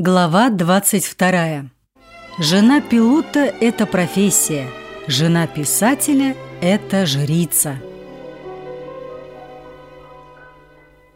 Глава 22. Жена пилота – это профессия, жена писателя – это жрица.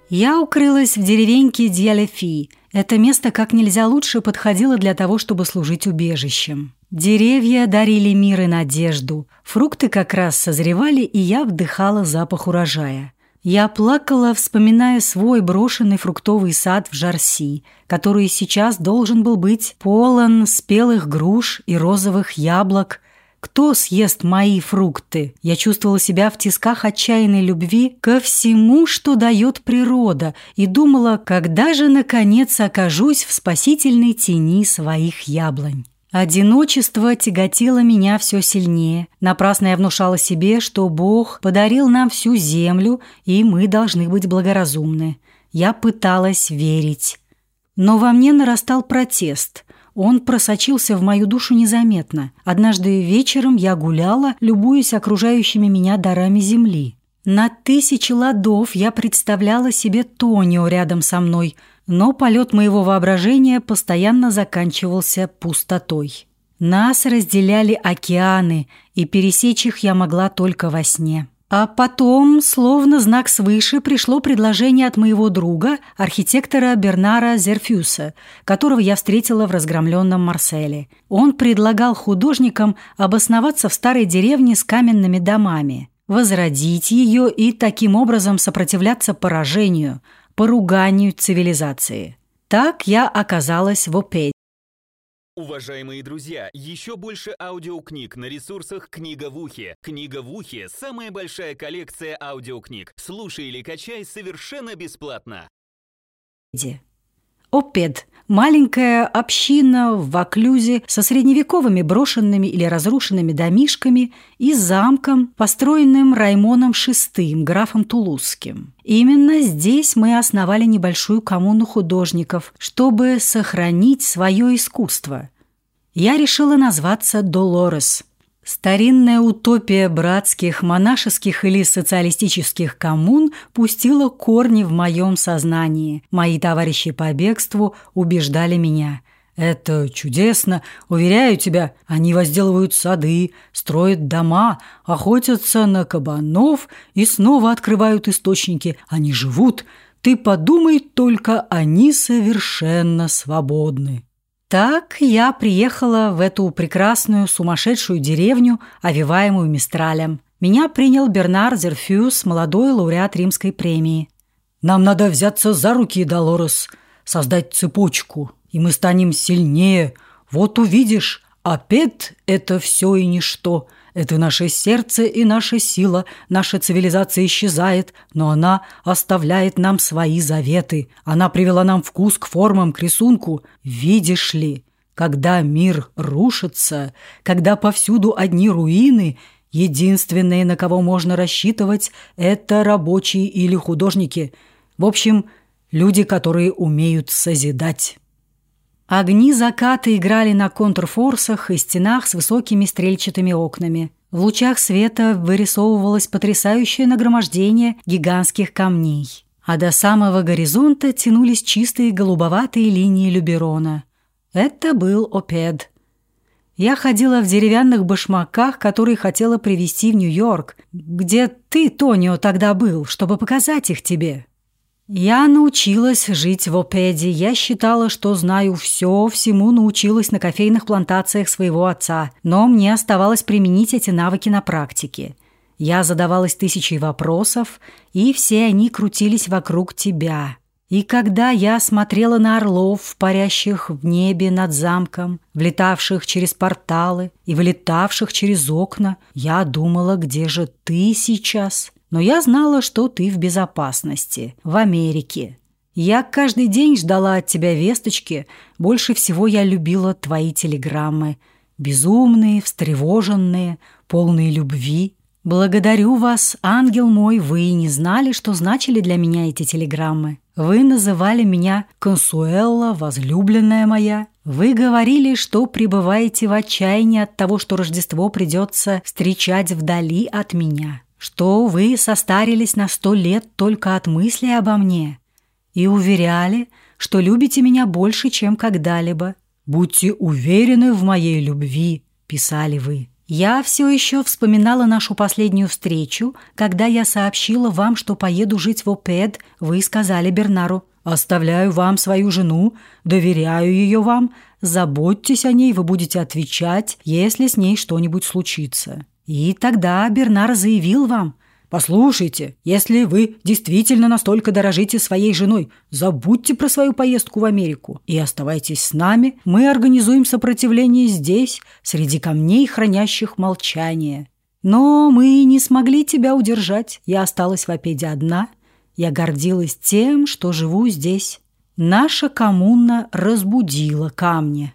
Я укрылась в деревеньке Дьялефи. Это место как нельзя лучше подходило для того, чтобы служить убежищем. Деревья дарили мир и надежду, фрукты как раз созревали, и я вдыхала запах урожая – я плакала, вспоминая свой брошенный фруктовый сад в Жарси, который сейчас должен был быть полон спелых груш и розовых яблок. Кто съест мои фрукты? Я чувствовала себя в тисках отчаянной любви ко всему, что дает природа, и думала, когда же, наконец, окажусь в спасительной тени своих яблонь. Одиночество тяготило меня все сильнее. Напрасно я внушала себе, что Бог подарил нам всю землю, и мы должны быть благоразумны. Я пыталась верить. Но во мне нарастал протест. Он просочился в мою душу незаметно. Однажды вечером я гуляла, любуясь окружающими меня дарами земли. На тысячи ладов я представляла себе Тонио рядом со мной – но полет моего воображения постоянно заканчивался пустотой. Нас разделяли океаны, и пересечь их я могла только во сне. А потом, словно знак свыше, пришло предложение от моего друга, архитектора Бернара Зерфюса, которого я встретила в разгромленном Марселе. Он предлагал художникам обосноваться в старой деревне с каменными домами, возродить ее и таким образом сопротивляться поражению – поруганию цивилизации. Так я оказалась в Опеде. Уважаемые друзья, еще больше аудиокниг на ресурсах «Книга в ухе». «Книга в ухе» — самая большая коллекция аудиокниг. Слушай или качай совершенно бесплатно. Опед – маленькая община в Ваклюзе со средневековыми брошенными или разрушенными домишками и замком, построенным Раймоном VI, графом Тулузским. Именно здесь мы основали небольшую коммуну художников, чтобы сохранить свое искусство. Я решила назваться «Долорес», Старинная утопия братских, монашеских или социалистических коммун пустила корни в моем сознании. Мои товарищи по бегству убеждали меня. «Это чудесно! Уверяю тебя, они возделывают сады, строят дома, охотятся на кабанов и снова открывают источники. Они живут. Ты подумай только, они совершенно свободны». Так я приехала в эту прекрасную сумасшедшую деревню, овиваемую Мистралем. Меня принял Бернар Зерфюс, молодой лауреат римской премии. «Нам надо взяться за руки, Долорес, создать цепочку, и мы станем сильнее. Вот увидишь, опять это все и ничто». Это наше сердце и наша сила. Наша цивилизация исчезает, но она оставляет нам свои заветы. Она привела нам вкус к формам, к рисунку. Видишь ли, когда мир рушится, когда повсюду одни руины, единственные, на кого можно рассчитывать, это рабочие или художники. В общем, люди, которые умеют созидать. Огни заката играли на контрфорсах и стенах с высокими стрельчатыми окнами. В лучах света вырисовывалось потрясающее нагромождение гигантских камней. А до самого горизонта тянулись чистые голубоватые линии Люберона. Это был Опед. Я ходила в деревянных башмаках, которые хотела привезти в Нью-Йорк. Где ты, Тонио, тогда был, чтобы показать их тебе?» Я научилась жить в Опеде. Я считала, что знаю все, всему научилась на кофейных плантациях своего отца, но мне оставалось применить эти навыки на практике. Я задавалась тысячей вопросов, и все они крутились вокруг тебя. И когда я смотрела на орлов, парящих в небе над замком, влетавших через порталы и вылетавших через окна, я думала, где же ты сейчас? Но я знала, что ты в безопасности, в Америке. Я каждый день ждала от тебя весточки, больше всего я любила твои телеграммы. Безумные, встревоженные, полные любви. Благодарю вас, ангел мой, вы не знали, что значили для меня эти телеграммы. Вы называли меня Консуэлла, возлюбленная моя. Вы говорили, что пребываете в отчаянии от того, что Рождество придется встречать вдали от меня что вы состарились на сто лет только от мысли обо мне, и уверяли, что любите меня больше, чем когда-либо. Будьте уверены в моей любви, писали вы. Я все еще вспоминала нашу последнюю встречу, когда я сообщила вам, что поеду жить в ОПЕД, вы сказали Бернару, «Оставляю вам свою жену, доверяю ее вам, заботьтесь о ней, вы будете отвечать, если с ней что-нибудь случится». И тогда Бернар заявил вам, Послушайте, если вы действительно настолько дорожите своей женой, забудьте про свою поездку в Америку и оставайтесь с нами. Мы организуем сопротивление здесь, среди камней, хранящих молчание. Но мы не смогли тебя удержать. Я осталась в Апеде одна. Я гордилась тем, что живу здесь. Наша коммуна разбудила камни.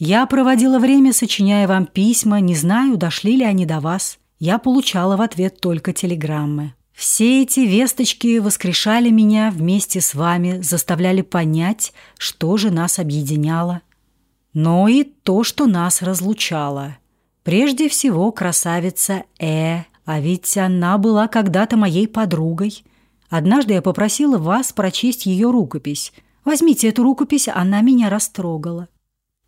Я проводила время, сочиняя вам письма, не знаю, дошли ли они до вас я получала в ответ только телеграммы. Все эти весточки воскрешали меня вместе с вами, заставляли понять, что же нас объединяло, но и то, что нас разлучало. Прежде всего красавица Э, а ведь она была когда-то моей подругой. Однажды я попросила вас прочесть ее рукопись. Возьмите эту рукопись, она меня растрогала.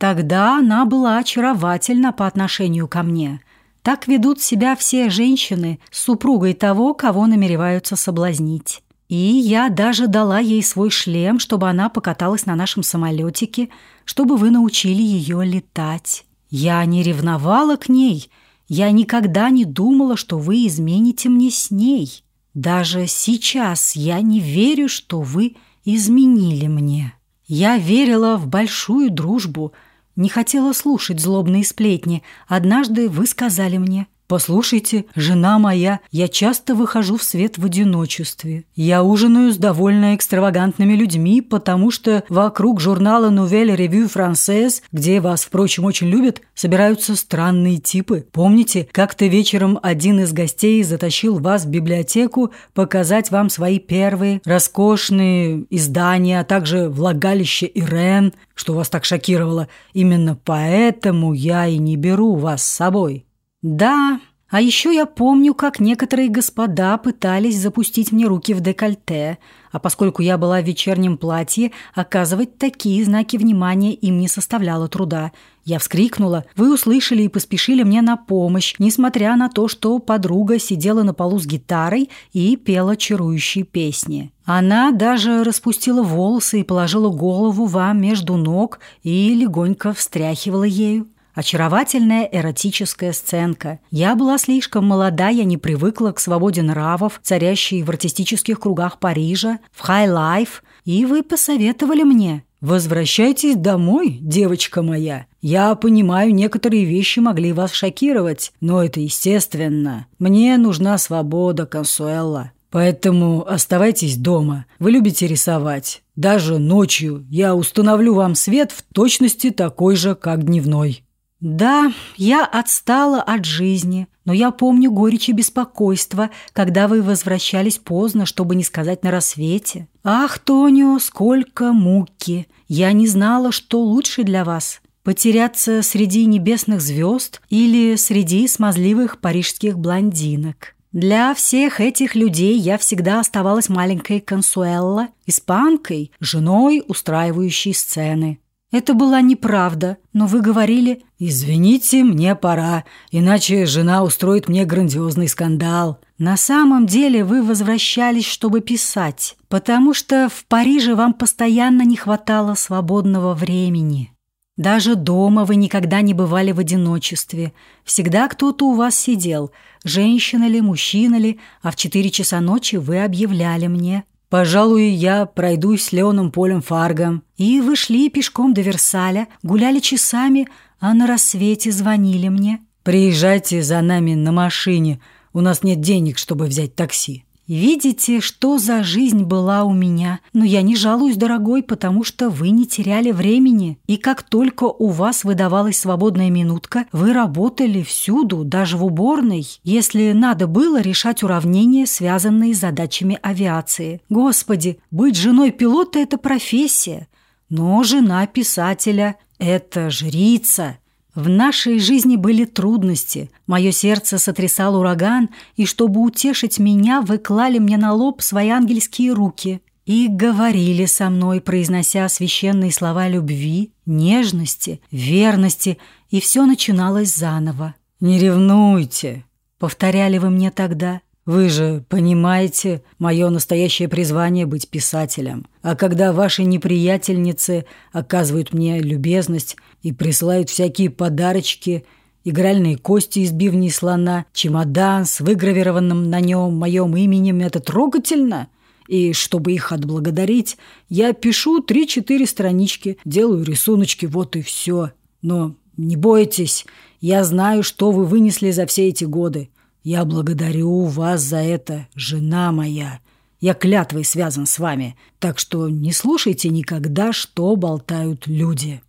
Тогда она была очаровательна по отношению ко мне – так ведут себя все женщины с супругой того, кого намереваются соблазнить. И я даже дала ей свой шлем, чтобы она покаталась на нашем самолетике, чтобы вы научили ее летать. Я не ревновала к ней. Я никогда не думала, что вы измените мне с ней. Даже сейчас я не верю, что вы изменили мне. Я верила в большую дружбу – не хотела слушать злобные сплетни. Однажды вы сказали мне, «Послушайте, жена моя, я часто выхожу в свет в одиночестве. Я ужинаю с довольно экстравагантными людьми, потому что вокруг журнала Nouvelle Revue Française, где вас, впрочем, очень любят, собираются странные типы. Помните, как-то вечером один из гостей затащил вас в библиотеку показать вам свои первые роскошные издания, а также влагалище Ирен, что вас так шокировало. Именно поэтому я и не беру вас с собой». Да, а еще я помню, как некоторые господа пытались запустить мне руки в декольте, а поскольку я была в вечернем платье, оказывать такие знаки внимания им не составляло труда. Я вскрикнула, вы услышали и поспешили мне на помощь, несмотря на то, что подруга сидела на полу с гитарой и пела чарующие песни. Она даже распустила волосы и положила голову вам между ног и легонько встряхивала ею. Очаровательная эротическая сценка. Я была слишком молода, я не привыкла к свободе нравов, царящей в артистических кругах Парижа, в high life, и вы посоветовали мне. «Возвращайтесь домой, девочка моя. Я понимаю, некоторые вещи могли вас шокировать, но это естественно. Мне нужна свобода, Консуэлла. Поэтому оставайтесь дома. Вы любите рисовать. Даже ночью я установлю вам свет в точности такой же, как дневной». Да, я отстала от жизни, но я помню горечь и беспокойство, когда вы возвращались поздно, чтобы не сказать на рассвете. Ах, Тонио, сколько муки! Я не знала, что лучше для вас – потеряться среди небесных звезд или среди смазливых парижских блондинок. Для всех этих людей я всегда оставалась маленькой Консуэлла, испанкой, женой, устраивающей сцены. Это была неправда, но вы говорили «Извините, мне пора, иначе жена устроит мне грандиозный скандал». На самом деле вы возвращались, чтобы писать, потому что в Париже вам постоянно не хватало свободного времени. Даже дома вы никогда не бывали в одиночестве. Всегда кто-то у вас сидел, женщина ли, мужчина ли, а в четыре часа ночи вы объявляли мне Пожалуй, я пройдусь с Леоном Полем Фаргом. И вы шли пешком до Версаля, гуляли часами, а на рассвете звонили мне. Приезжайте за нами на машине. У нас нет денег, чтобы взять такси. Видите, что за жизнь была у меня. Но я не жалуюсь, дорогой, потому что вы не теряли времени. И как только у вас выдавалась свободная минутка, вы работали всюду, даже в уборной, если надо было решать уравнения, связанные с задачами авиации. Господи, быть женой пилота – это профессия. Но жена писателя – это жрица. В нашей жизни были трудности. Мое сердце сотрясал ураган, и чтобы утешить меня, вы клали мне на лоб свои ангельские руки. и говорили со мной, произнося священные слова любви, нежности, верности, и все начиналось заново. «Не ревнуйте», — повторяли вы мне тогда. «Вы же понимаете, мое настоящее призвание — быть писателем. А когда ваши неприятельницы оказывают мне любезность и присылают всякие подарочки, игральные кости из бивней слона, чемодан с выгравированным на нем моим именем, это трогательно?» И чтобы их отблагодарить, я пишу три-четыре странички, делаю рисуночки, вот и все. Но не бойтесь, я знаю, что вы вынесли за все эти годы. Я благодарю вас за это, жена моя. Я клятвой связан с вами, так что не слушайте никогда, что болтают люди».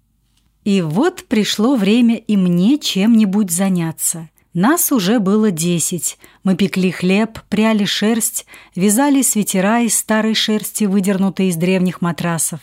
И вот пришло время и мне чем-нибудь заняться. Нас уже было десять. Мы пекли хлеб, пряли шерсть, вязали свитера из старой шерсти, выдернутой из древних матрасов.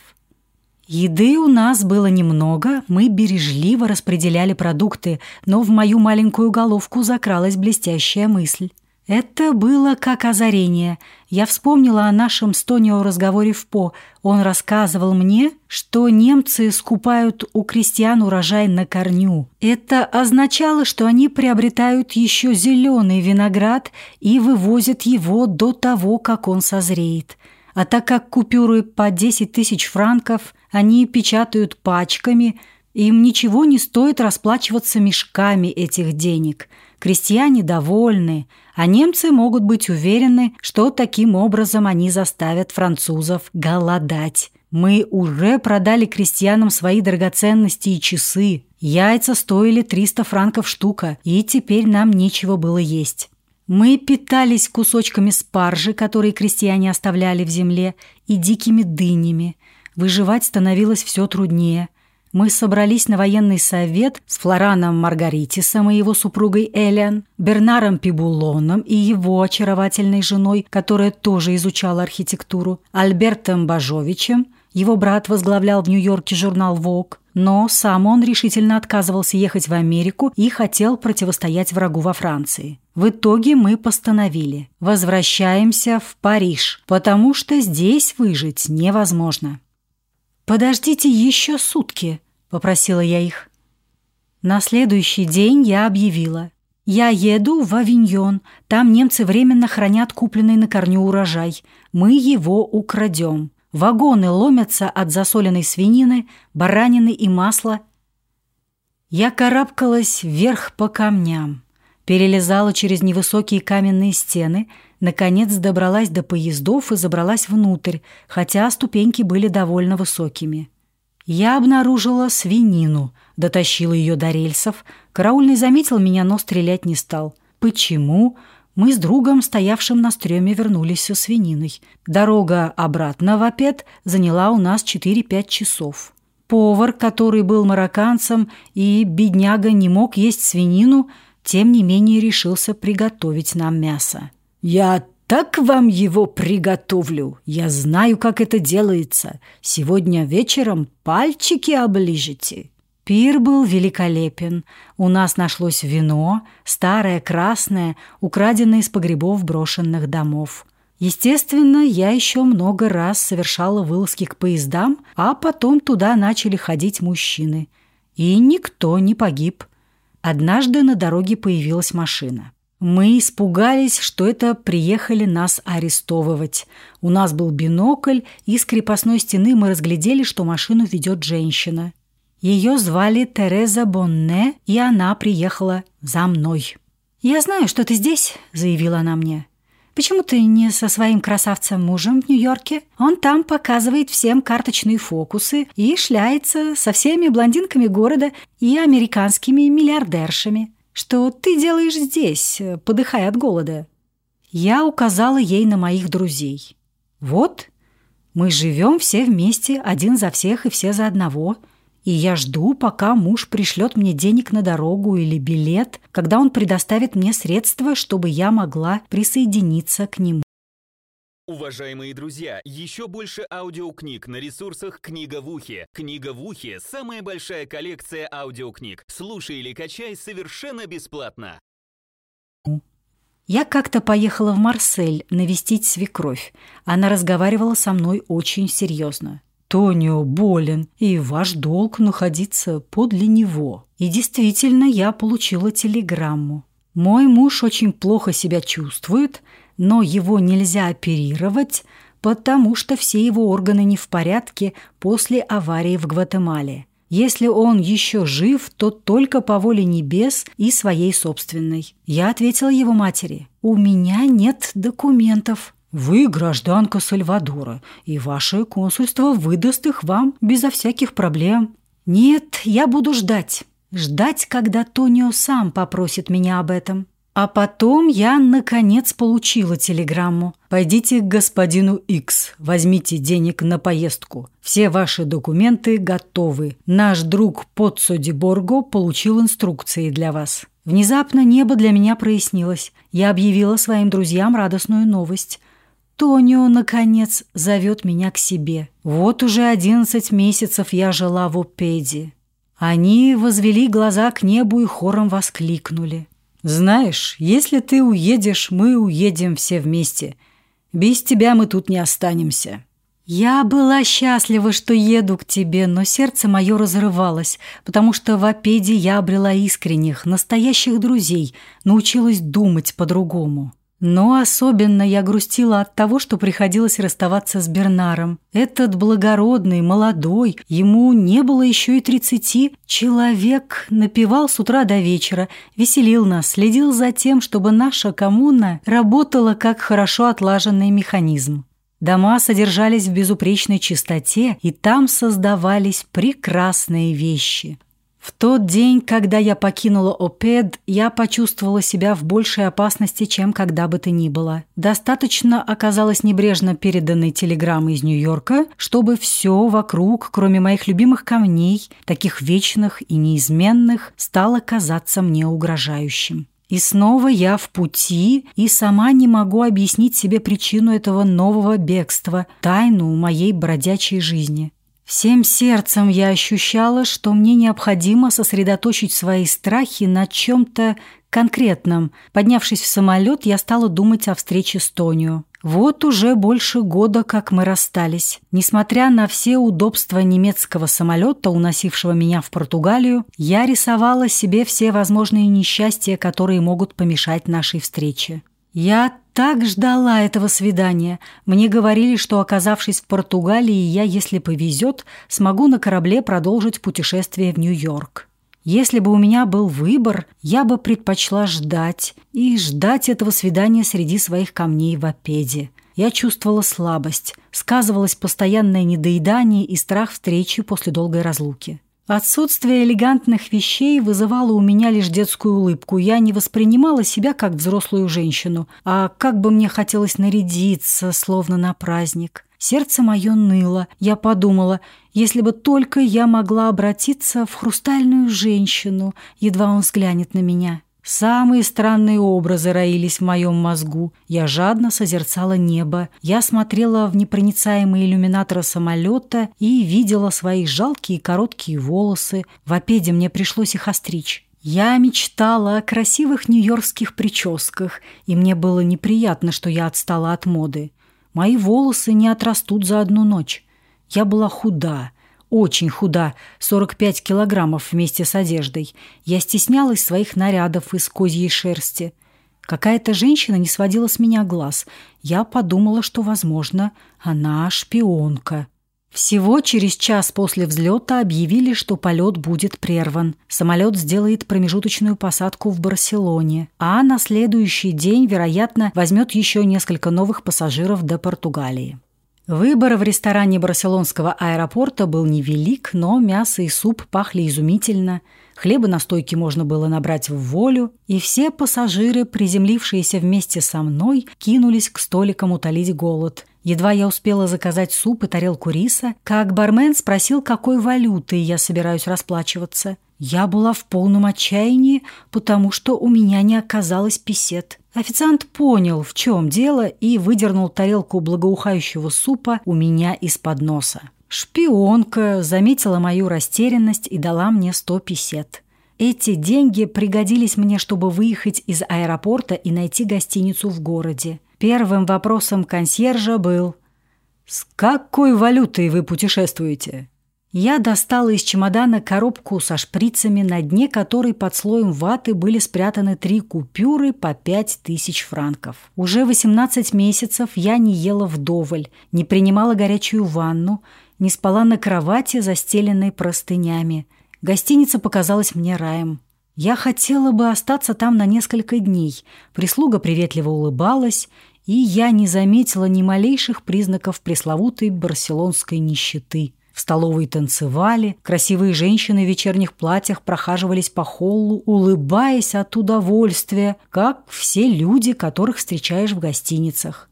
Еды у нас было немного, мы бережливо распределяли продукты, но в мою маленькую головку закралась блестящая мысль. Это было как озарение. Я вспомнила о нашем с Тонио разговоре в По. Он рассказывал мне, что немцы скупают у крестьян урожай на корню. Это означало, что они приобретают еще зеленый виноград и вывозят его до того, как он созреет. А так как купюры по 10 тысяч франков они печатают пачками, им ничего не стоит расплачиваться мешками этих денег. Крестьяне довольны – а немцы могут быть уверены, что таким образом они заставят французов голодать. Мы уже продали крестьянам свои драгоценности и часы. Яйца стоили 300 франков штука, и теперь нам нечего было есть. Мы питались кусочками спаржи, которые крестьяне оставляли в земле, и дикими дынями. Выживать становилось все труднее – мы собрались на военный совет с Флораном Маргаритисом и его супругой Элиан, Бернаром Пибулоном и его очаровательной женой, которая тоже изучала архитектуру, Альбертом Бажовичем, его брат возглавлял в Нью-Йорке журнал «Вог», но сам он решительно отказывался ехать в Америку и хотел противостоять врагу во Франции. В итоге мы постановили – возвращаемся в Париж, потому что здесь выжить невозможно. «Подождите еще сутки», — попросила я их. На следующий день я объявила. «Я еду в Авиньон. Там немцы временно хранят купленный на корню урожай. Мы его украдем. Вагоны ломятся от засоленной свинины, баранины и масла». Я карабкалась вверх по камням, перелезала через невысокие каменные стены — Наконец добралась до поездов и забралась внутрь, хотя ступеньки были довольно высокими. Я обнаружила свинину, дотащила ее до рельсов. Караульный заметил меня, но стрелять не стал. Почему? Мы с другом, стоявшим на стреме, вернулись со свининой. Дорога обратно в Апет заняла у нас 4-5 часов. Повар, который был марокканцем и бедняга не мог есть свинину, тем не менее решился приготовить нам мясо. «Я так вам его приготовлю. Я знаю, как это делается. Сегодня вечером пальчики оближете». Пир был великолепен. У нас нашлось вино, старое, красное, украденное из погребов брошенных домов. Естественно, я еще много раз совершала вылазки к поездам, а потом туда начали ходить мужчины. И никто не погиб. Однажды на дороге появилась машина. Мы испугались, что это приехали нас арестовывать. У нас был бинокль, и с крепостной стены мы разглядели, что машину ведет женщина. Ее звали Тереза Бонне, и она приехала за мной. «Я знаю, что ты здесь», — заявила она мне. «Почему ты не со своим красавцем-мужем в Нью-Йорке? Он там показывает всем карточные фокусы и шляется со всеми блондинками города и американскими миллиардершами. Что ты делаешь здесь, подыхая от голода?» Я указала ей на моих друзей. «Вот, мы живем все вместе, один за всех и все за одного, и я жду, пока муж пришлет мне денег на дорогу или билет, когда он предоставит мне средства, чтобы я могла присоединиться к нему». Уважаемые друзья, еще больше аудиокниг на ресурсах «Книга в ухе». «Книга в ухе» — самая большая коллекция аудиокниг. Слушай или качай совершенно бесплатно. Я как-то поехала в Марсель навестить свекровь. Она разговаривала со мной очень серьезно. Тонио болен, и ваш долг находиться подле него. И действительно, я получила телеграмму. Мой муж очень плохо себя чувствует, но его нельзя оперировать, потому что все его органы не в порядке после аварии в Гватемале. Если он еще жив, то только по воле небес и своей собственной. Я ответила его матери, у меня нет документов. Вы гражданка Сальвадора, и ваше консульство выдаст их вам безо всяких проблем. Нет, я буду ждать. Ждать, когда Тонио сам попросит меня об этом. А потом я, наконец, получила телеграмму. «Пойдите к господину X, возьмите денег на поездку. Все ваши документы готовы. Наш друг Поццо Ди Борго получил инструкции для вас». Внезапно небо для меня прояснилось. Я объявила своим друзьям радостную новость. Тонио, наконец, зовет меня к себе. Вот уже одиннадцать месяцев я жила в Опеде. Они возвели глаза к небу и хором воскликнули. «Знаешь, если ты уедешь, мы уедем все вместе. Без тебя мы тут не останемся». Я была счастлива, что еду к тебе, но сердце мое разрывалось, потому что в Опеде я обрела искренних, настоящих друзей, научилась думать по-другому. Но особенно я грустила от того, что приходилось расставаться с Бернаром. Этот благородный, молодой, ему не было еще и тридцати, человек напевал с утра до вечера, веселил нас, следил за тем, чтобы наша коммуна работала как хорошо отлаженный механизм. Дома содержались в безупречной чистоте, и там создавались прекрасные вещи – в тот день, когда я покинула ОПЕД, я почувствовала себя в большей опасности, чем когда бы то ни было. Достаточно оказалось небрежно переданной телеграммы из Нью-Йорка, чтобы все вокруг, кроме моих любимых камней, таких вечных и неизменных, стало казаться мне угрожающим. И снова я в пути и сама не могу объяснить себе причину этого нового бегства, тайну моей бродячей жизни. Всем сердцем я ощущала, что мне необходимо сосредоточить свои страхи на чем-то конкретном. Поднявшись в самолет, я стала думать о встрече с Тонио. Вот уже больше года, как мы расстались. Несмотря на все удобства немецкого самолета, уносившего меня в Португалию, я рисовала себе все возможные несчастья, которые могут помешать нашей встрече. Я так ждала этого свидания. Мне говорили, что, оказавшись в Португалии, я, если повезет, смогу на корабле продолжить путешествие в Нью-Йорк. Если бы у меня был выбор, я бы предпочла ждать и ждать этого свидания среди своих камней в Апеде. Я чувствовала слабость, сказывалось постоянное недоедание и страх встречи после долгой разлуки. Отсутствие элегантных вещей вызывало у меня лишь детскую улыбку. Я не воспринимала себя как взрослую женщину, а как бы мне хотелось нарядиться, словно на праздник. Сердце мое ныло. Я подумала, если бы только я могла обратиться в хрустальную женщину, едва он взглянет на меня. Самые странные образы роились в моем мозгу. Я жадно созерцала небо. Я смотрела в непроницаемые иллюминаторы самолета и видела свои жалкие короткие волосы. В опеде мне пришлось их остричь. Я мечтала о красивых нью-йоркских прическах, и мне было неприятно, что я отстала от моды. Мои волосы не отрастут за одну ночь. Я была худа, очень худа, 45 килограммов вместе с одеждой. Я стеснялась своих нарядов из козьей шерсти. Какая-то женщина не сводила с меня глаз. Я подумала, что, возможно, она шпионка. Всего через час после взлета объявили, что полет будет прерван. Самолет сделает промежуточную посадку в Барселоне, а на следующий день, вероятно, возьмет еще несколько новых пассажиров до Португалии. Выбор в ресторане барселонского аэропорта был невелик, но мясо и суп пахли изумительно, хлеба на стойке можно было набрать в волю, и все пассажиры, приземлившиеся вместе со мной, кинулись к столикам утолить голод. Едва я успела заказать суп и тарелку риса, как бармен спросил, какой валютой я собираюсь расплачиваться. Я была в полном отчаянии, потому что у меня не оказалось писет. Официант понял, в чем дело, и выдернул тарелку благоухающего супа у меня из-под носа. Шпионка заметила мою растерянность и дала мне сто писет. Эти деньги пригодились мне, чтобы выехать из аэропорта и найти гостиницу в городе. Первым вопросом консьержа был «С какой валютой вы путешествуете?» Я достала из чемодана коробку со шприцами, на дне которой под слоем ваты были спрятаны три купюры по пять тысяч франков. Уже 18 месяцев я не ела вдоволь, не принимала горячую ванну, не спала на кровати, застеленной простынями. Гостиница показалась мне раем. Я хотела бы остаться там на несколько дней. Прислуга приветливо улыбалась, и я не заметила ни малейших признаков пресловутой барселонской нищеты. В столовой танцевали, красивые женщины в вечерних платьях прохаживались по холлу, улыбаясь от удовольствия, как все люди, которых встречаешь в гостиницах.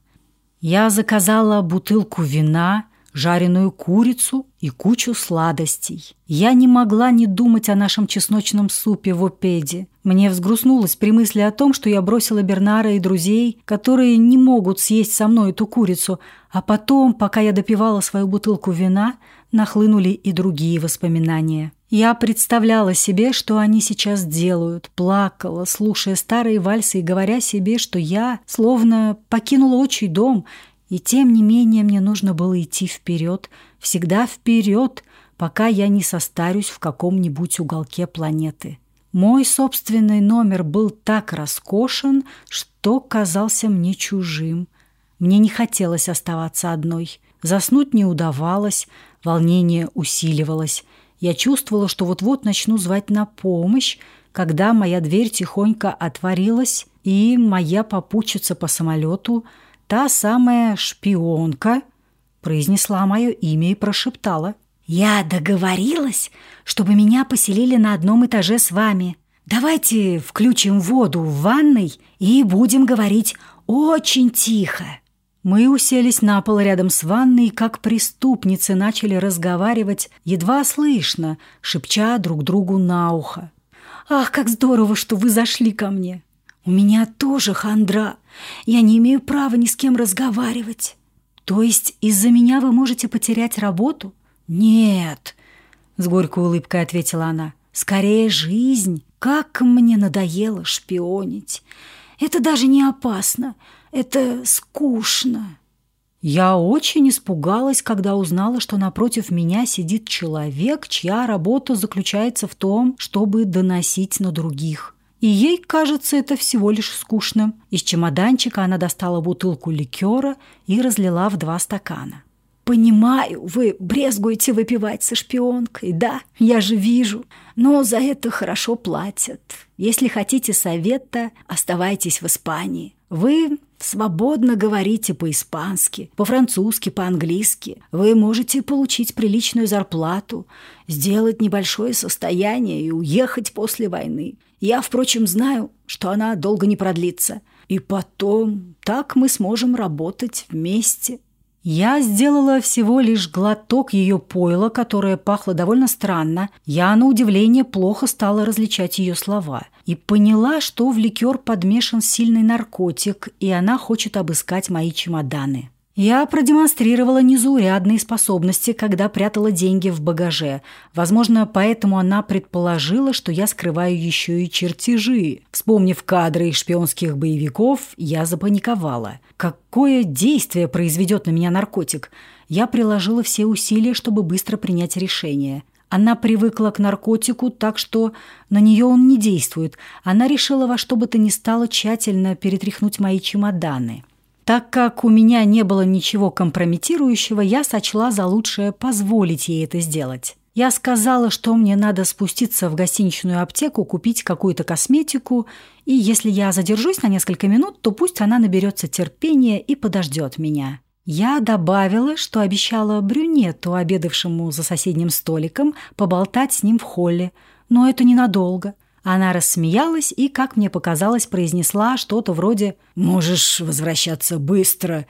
Я заказала бутылку вина, жареную курицу и кучу сладостей. Я не могла не думать о нашем чесночном супе в Опеде. Мне взгрустнулось при мысли о том, что я бросила Бернара и друзей, которые не могут съесть со мной эту курицу, а потом, пока я допивала свою бутылку вина, нахлынули и другие воспоминания. Я представляла себе, что они сейчас делают, плакала, слушая старые вальсы и говоря себе, что я словно покинула отчий дом и тем не менее мне нужно было идти вперед, всегда вперед, пока я не состарюсь в каком-нибудь уголке планеты. Мой собственный номер был так роскошен, что казался мне чужим. Мне не хотелось оставаться одной. Заснуть не удавалось, волнение усиливалось. Я чувствовала, что вот-вот начну звать на помощь, когда моя дверь тихонько отворилась, и моя попутчица по самолету – Та самая шпионка произнесла мое имя и прошептала. «Я договорилась, чтобы меня поселили на одном этаже с вами. Давайте включим воду в ванной и будем говорить очень тихо». Мы уселись на пол рядом с ванной и, как преступницы, начали разговаривать едва слышно, шепча друг другу на ухо. «Ах, как здорово, что вы зашли ко мне! У меня тоже хандра. Я не имею права ни с кем разговаривать. То есть из-за меня вы можете потерять работу? Нет, с горькой улыбкой ответила она. Скорее жизнь. Как мне надоело шпионить. Это даже не опасно. Это скучно. Я очень испугалась, когда узнала, что напротив меня сидит человек, чья работа заключается в том, чтобы доносить на других. И ей кажется это всего лишь скучным. Из чемоданчика она достала бутылку ликера и разлила в два стакана. «Понимаю, вы брезгуете выпивать со шпионкой, да, я же вижу, но за это хорошо платят. Если хотите совета, оставайтесь в Испании. Вы свободно говорите по-испански, по-французски, по-английски. Вы можете получить приличную зарплату, сделать небольшое состояние и уехать после войны. Я, впрочем, знаю, что она долго не продлится. И потом так мы сможем работать вместе. Я сделала всего лишь глоток ее пойла, которое пахло довольно странно. Я, на удивление, плохо стала различать ее слова. И поняла, что в ликер подмешан сильный наркотик, и она хочет обыскать мои чемоданы. Я продемонстрировала незаурядные способности, когда прятала деньги в багаже. Возможно, поэтому она предположила, что я скрываю еще и чертежи. Вспомнив кадры из шпионских боевиков, я запаниковала. Какое действие произведет на меня наркотик? Я приложила все усилия, чтобы быстро принять решение. Она привыкла к наркотику, так что на нее он не действует. Она решила во что бы то ни стало тщательно перетряхнуть мои чемоданы. Так как у меня не было ничего компрометирующего, я сочла за лучшее позволить ей это сделать. Я сказала, что мне надо спуститься в гостиничную аптеку, купить какую-то косметику, и если я задержусь на несколько минут, то пусть она наберется терпения и подождет меня. Я добавила, что обещала брюнету, обедавшему за соседним столиком, поболтать с ним в холле, но это ненадолго – она рассмеялась и, как мне показалось, произнесла что-то вроде «Можешь возвращаться быстро,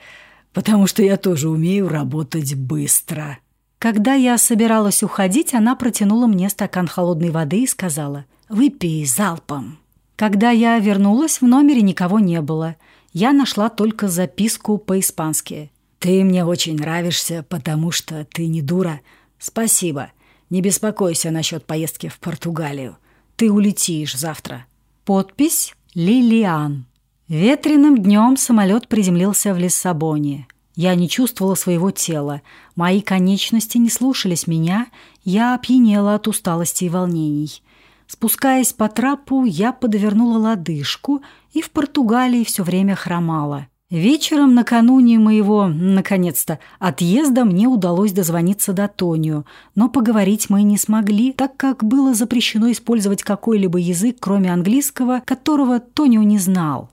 потому что я тоже умею работать быстро». Когда я собиралась уходить, она протянула мне стакан холодной воды и сказала «Выпей залпом». Когда я вернулась, в номере никого не было. Я нашла только записку по-испански. «Ты мне очень нравишься, потому что ты не дура. Спасибо. Не беспокойся насчет поездки в Португалию. Ты улетишь завтра. Подпись «Лилиан». Ветреным днем самолет приземлился в Лиссабоне. Я не чувствовала своего тела. Мои конечности не слушались меня. Я опьянела от усталости и волнений. Спускаясь по трапу, я подвернула лодыжку и в Португалии все время хромала. Вечером накануне моего, наконец-то, отъезда мне удалось дозвониться до Тонио, но поговорить мы не смогли, так как было запрещено использовать какой-либо язык, кроме английского, которого Тонио не знал.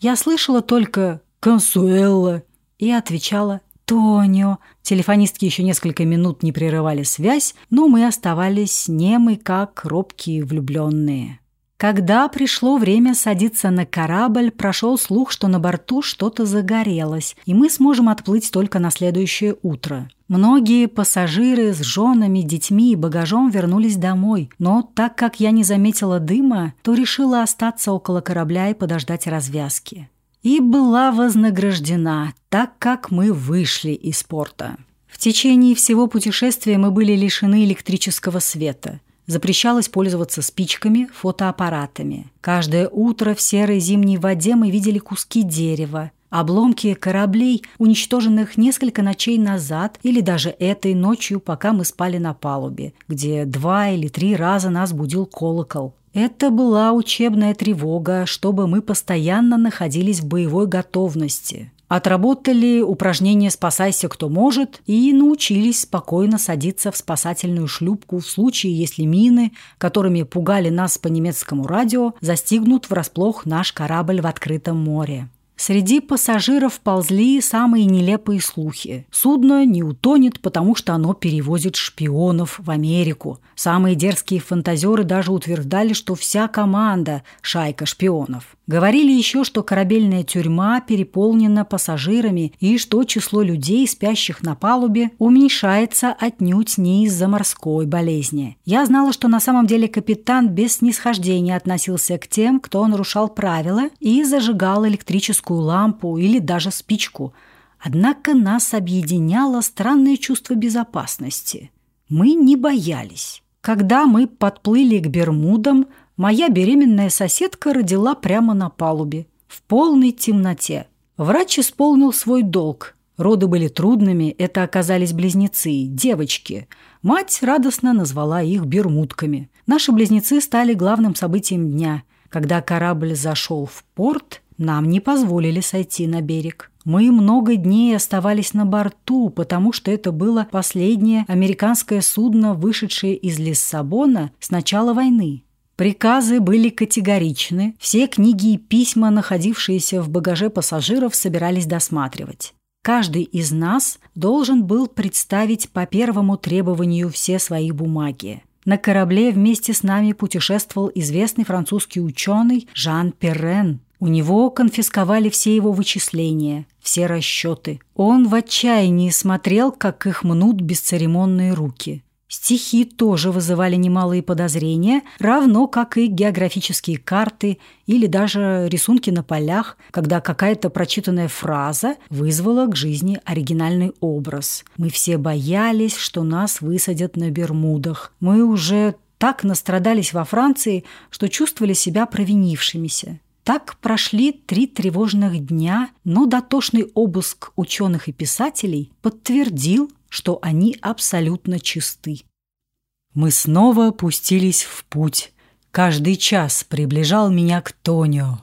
Я слышала только «Консуэлла» и отвечала «Тонио». Телефонистки еще несколько минут не прерывали связь, но мы оставались немы, как робкие влюбленные. Когда пришло время садиться на корабль, прошел слух, что на борту что-то загорелось, и мы сможем отплыть только на следующее утро. Многие пассажиры с женами, детьми и багажом вернулись домой, но так как я не заметила дыма, то решила остаться около корабля и подождать развязки. И была вознаграждена, так как мы вышли из порта. В течение всего путешествия мы были лишены электрического света – Запрещалось пользоваться спичками, фотоаппаратами. Каждое утро в серой зимней воде мы видели куски дерева, обломки кораблей, уничтоженных несколько ночей назад или даже этой ночью, пока мы спали на палубе, где два или три раза нас будил колокол. Это была учебная тревога, чтобы мы постоянно находились в боевой готовности. Отработали упражнение «Спасайся, кто может» и научились спокойно садиться в спасательную шлюпку в случае, если мины, которыми пугали нас по немецкому радио, застигнут врасплох наш корабль в открытом море. Среди пассажиров ползли самые нелепые слухи. Судно не утонет, потому что оно перевозит шпионов в Америку. Самые дерзкие фантазеры даже утверждали, что вся команда – шайка шпионов. Говорили еще, что корабельная тюрьма переполнена пассажирами и что число людей, спящих на палубе, уменьшается отнюдь не из-за морской болезни. Я знала, что на самом деле капитан без снисхождения относился к тем, кто нарушал правила и зажигал электрическую лампу или даже спичку. Однако нас объединяло странное чувство безопасности. Мы не боялись. Когда мы подплыли к Бермудам, моя беременная соседка родила прямо на палубе, в полной темноте. Врач исполнил свой долг. Роды были трудными, это оказались близнецы, девочки. Мать радостно назвала их бермудками. Наши близнецы стали главным событием дня. Когда корабль зашел в порт, нам не позволили сойти на берег. Мы много дней оставались на борту, потому что это было последнее американское судно, вышедшее из Лиссабона с начала войны. Приказы были категоричны, все книги и письма, находившиеся в багаже пассажиров, собирались досматривать. Каждый из нас должен был представить по первому требованию все свои бумаги. На корабле вместе с нами путешествовал известный французский ученый Жан Перрен. У него конфисковали все его вычисления, все расчеты. Он в отчаянии смотрел, как их мнут бесцеремонные руки. Стихи тоже вызывали немалые подозрения, равно как и географические карты или даже рисунки на полях, когда какая-то прочитанная фраза вызвала к жизни оригинальный образ. Мы все боялись, что нас высадят на Бермудах. Мы уже так настрадались во Франции, что чувствовали себя провинившимися. Так прошли три тревожных дня, но дотошный обыск ученых и писателей подтвердил, что они абсолютно чисты. Мы снова пустились в путь. Каждый час приближал меня к Тонио.